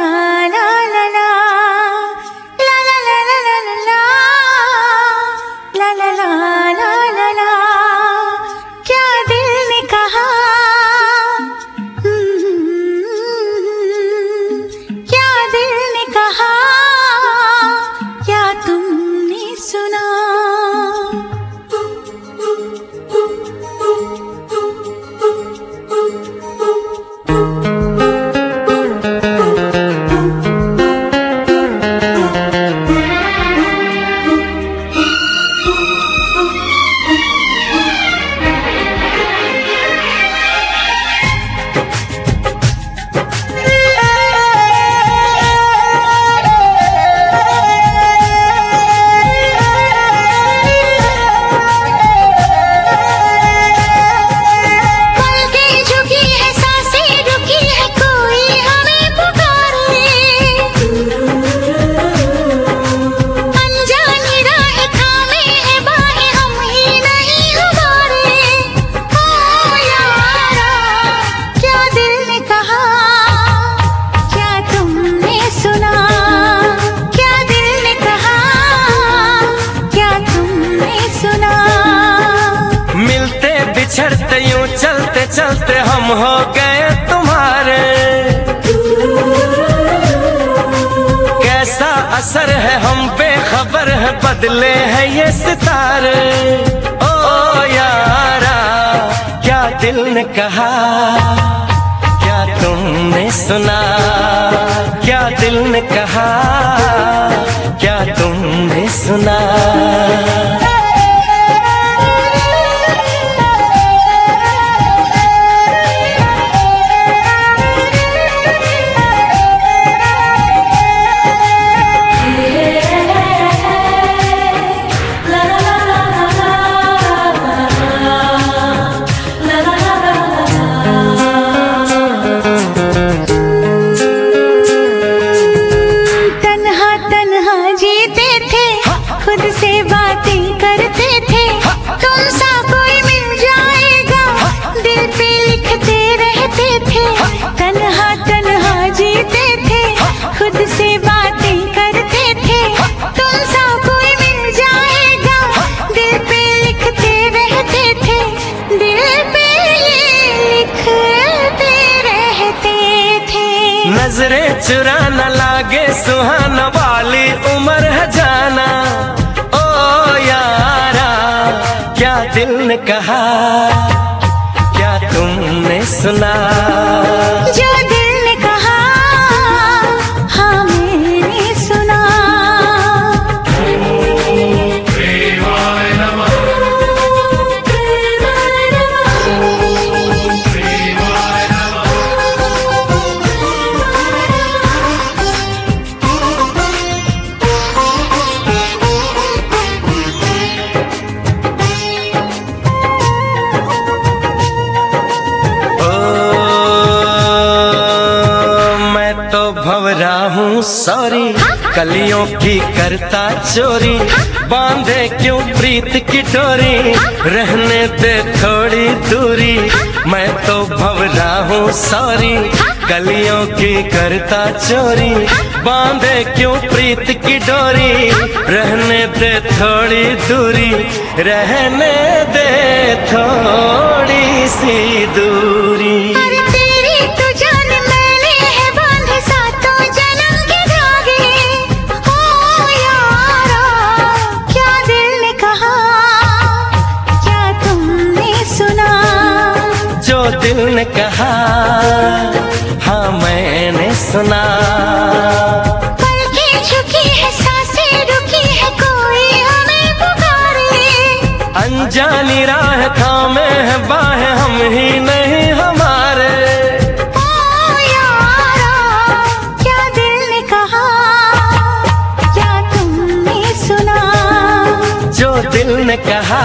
ra चलते हम हो गए तुम्हारे। कैसा असर है हम बेखबर है बदले हैं ये सितारे। ओ यारा, क्या दिल ने कहा? क्या तुमने सुना? क्या दिल ने कहा? क्या तुमने सुना? चुरा न लागे सुहाना वाली उम्र है जाना। ओ यारा, क्या दिल ने कहा, क्या तुमने सुना? कलियों की करता चोरी। बांधे क्यों प्रीत की डोरी? रहने दे थोड़ी दूरी। मैं तो भवरा हूँ सॉरी। कलियों की करता चोरी। बांधे क्यों प्रीत की डोरी? रहने दे थोड़ी दूरी। रहने दे थोड़ी सी दूरी। दिल ने कहा हाँ मैंने सुना। पल की झुकी है साँसें रुकी है अनजानी राह थामे है बाहें हम ही नहीं हमारे। ओ यारा क्या दिल ने कहा